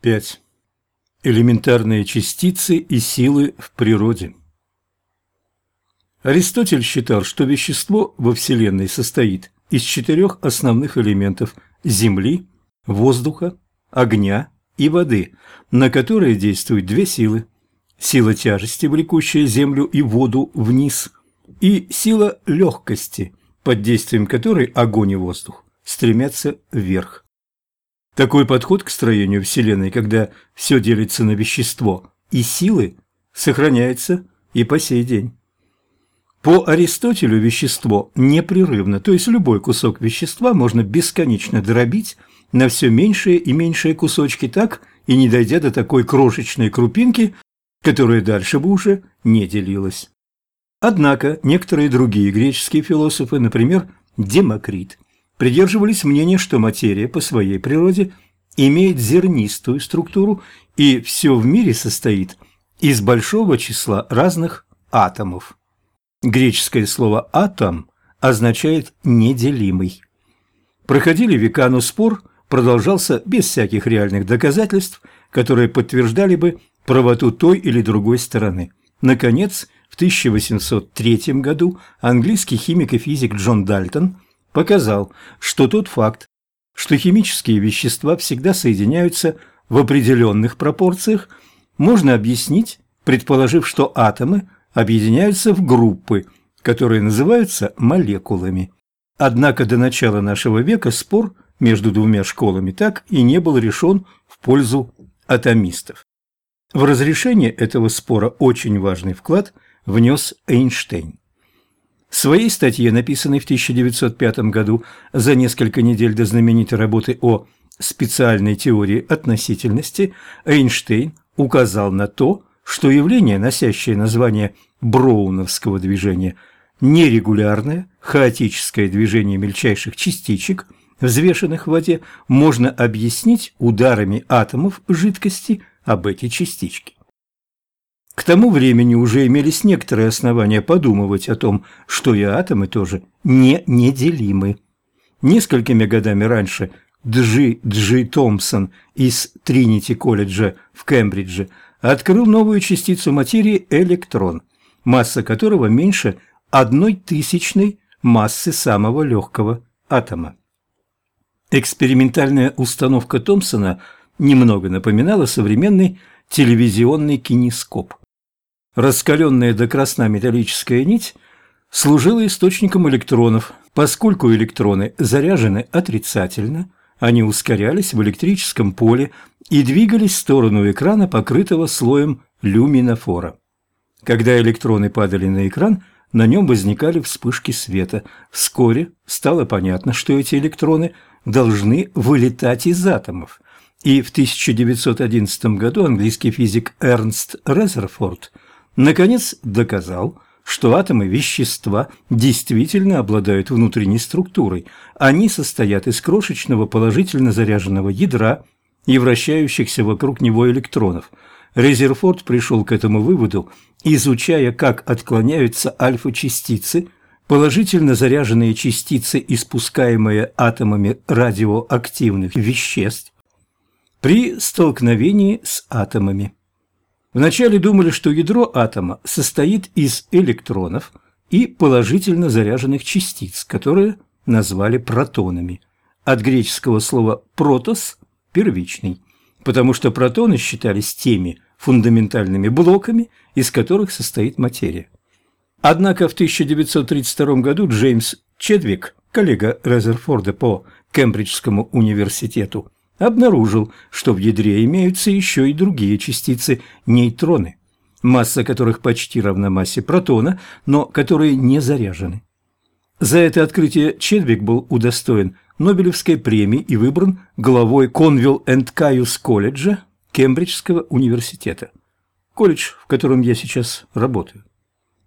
5. Элементарные частицы и силы в природе. Аристотель считал, что вещество во Вселенной состоит из четырех основных элементов – Земли, воздуха, огня и воды, на которые действуют две силы – сила тяжести, влекущая Землю и воду вниз, и сила легкости, под действием которой огонь и воздух стремятся вверх. Такой подход к строению Вселенной, когда все делится на вещество и силы, сохраняется и по сей день. По Аристотелю вещество непрерывно, то есть любой кусок вещества можно бесконечно дробить на все меньшие и меньшие кусочки так и не дойдя до такой крошечной крупинки, которая дальше бы уже не делилась. Однако некоторые другие греческие философы, например, Демокрит, придерживались мнения, что материя по своей природе имеет зернистую структуру и все в мире состоит из большого числа разных атомов. Греческое слово «атом» означает «неделимый». Проходили века, но спор продолжался без всяких реальных доказательств, которые подтверждали бы правоту той или другой стороны. Наконец, в 1803 году английский химик и физик Джон Дальтон – показал, что тот факт, что химические вещества всегда соединяются в определенных пропорциях, можно объяснить, предположив, что атомы объединяются в группы, которые называются молекулами. Однако до начала нашего века спор между двумя школами так и не был решен в пользу атомистов. В разрешение этого спора очень важный вклад внес Эйнштейн. В своей статье, написанной в 1905 году, за несколько недель до знаменитой работы о специальной теории относительности, Эйнштейн указал на то, что явление, носящее название Броуновского движения, нерегулярное, хаотическое движение мельчайших частичек, взвешенных в воде, можно объяснить ударами атомов жидкости об эти частички. К тому времени уже имелись некоторые основания подумывать о том, что и атомы тоже не неделимы. Несколькими годами раньше Джи Джи Томпсон из Тринити колледжа в Кембридже открыл новую частицу материи электрон, масса которого меньше одной тысячной массы самого легкого атома. Экспериментальная установка Томпсона немного напоминала современный телевизионный кинескоп. Раскаленная до красна металлическая нить служила источником электронов. Поскольку электроны заряжены отрицательно, они ускорялись в электрическом поле и двигались в сторону экрана, покрытого слоем люминофора. Когда электроны падали на экран, на нем возникали вспышки света. Вскоре стало понятно, что эти электроны должны вылетать из атомов. И в 1911 году английский физик Эрнст Резерфорд – наконец доказал, что атомы вещества действительно обладают внутренней структурой. Они состоят из крошечного положительно заряженного ядра и вращающихся вокруг него электронов. Резерфорд пришел к этому выводу, изучая, как отклоняются альфа-частицы, положительно заряженные частицы, испускаемые атомами радиоактивных веществ, при столкновении с атомами. Вначале думали, что ядро атома состоит из электронов и положительно заряженных частиц, которые назвали протонами. От греческого слова «протос» – «первичный», потому что протоны считались теми фундаментальными блоками, из которых состоит материя. Однако в 1932 году Джеймс Чедвик, коллега Резерфорда по Кембриджскому университету, обнаружил, что в ядре имеются еще и другие частицы – нейтроны, масса которых почти равна массе протона, но которые не заряжены. За это открытие Чедвик был удостоен Нобелевской премии и выбран главой Конвилл энд Каюс колледжа Кембриджского университета, колледж, в котором я сейчас работаю.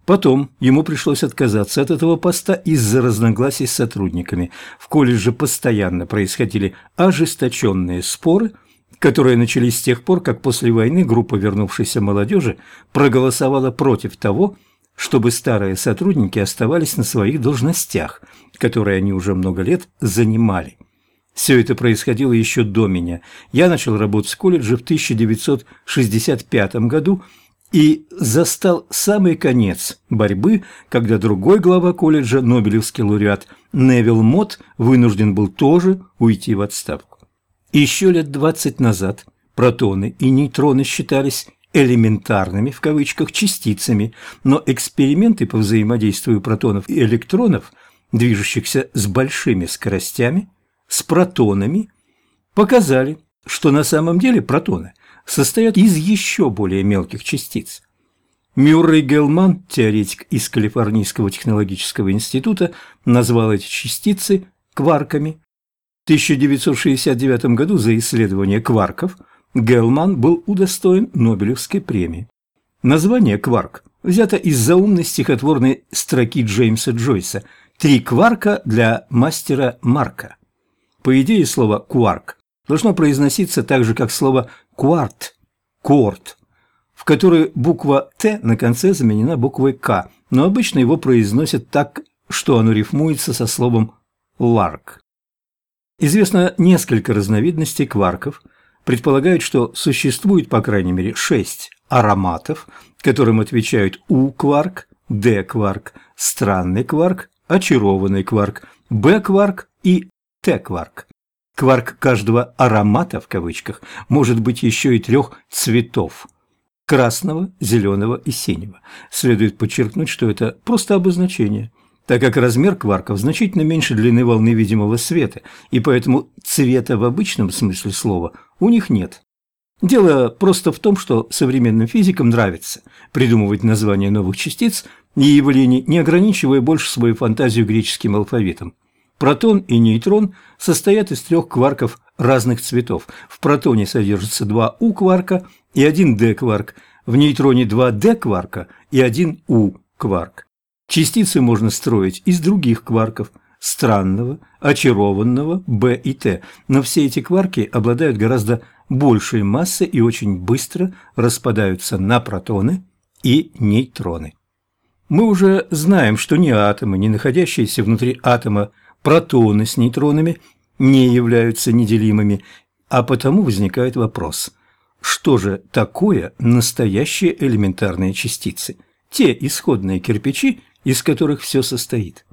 Потом ему пришлось отказаться от этого поста из-за разногласий с сотрудниками. В колледже постоянно происходили ожесточенные споры, которые начались с тех пор, как после войны группа вернувшейся молодежи проголосовала против того, чтобы старые сотрудники оставались на своих должностях, которые они уже много лет занимали. Все это происходило еще до меня. Я начал работать в колледже в 1965 году и застал самый конец борьбы, когда другой глава колледжа, Нобелевский лауреат Невил Мот, вынужден был тоже уйти в отставку. Еще лет 20 назад протоны и нейтроны считались элементарными в кавычках частицами, но эксперименты по взаимодействию протонов и электронов, движущихся с большими скоростями, с протонами, показали, что на самом деле протоны состоят из еще более мелких частиц. Мюррей Гелман, теоретик из Калифорнийского технологического института, назвал эти частицы кварками. В 1969 году за исследование кварков Гелман был удостоен Нобелевской премии. Название «кварк» взято из заумной стихотворной строки Джеймса Джойса «Три кварка для мастера Марка». По идее, слово «кварк» должно произноситься так же, как слово «кварт», «корт», в которой буква «Т» на конце заменена буквой «К», но обычно его произносят так, что оно рифмуется со словом «ларк». Известно несколько разновидностей кварков, предполагают, что существует по крайней мере шесть ароматов, которым отвечают У-кварк, Д-кварк, странный кварк, очарованный кварк, Б-кварк и Т-кварк. Кварк каждого «аромата» в кавычках может быть еще и трех цветов – красного, зеленого и синего. Следует подчеркнуть, что это просто обозначение, так как размер кварков значительно меньше длины волны видимого света, и поэтому цвета в обычном смысле слова у них нет. Дело просто в том, что современным физикам нравится придумывать названия новых частиц и явлений, не ограничивая больше свою фантазию греческим алфавитом. Протон и нейтрон состоят из трех кварков разных цветов. В протоне содержится два У-кварка и один Д-кварк, в нейтроне два Д-кварка и один У-кварк. Частицы можно строить из других кварков – странного, очарованного, Б и Т, но все эти кварки обладают гораздо большей массой и очень быстро распадаются на протоны и нейтроны. Мы уже знаем, что ни атомы, ни находящиеся внутри атома протоны с нейтронами не являются неделимыми, а потому возникает вопрос, что же такое настоящие элементарные частицы, те исходные кирпичи, из которых все состоит?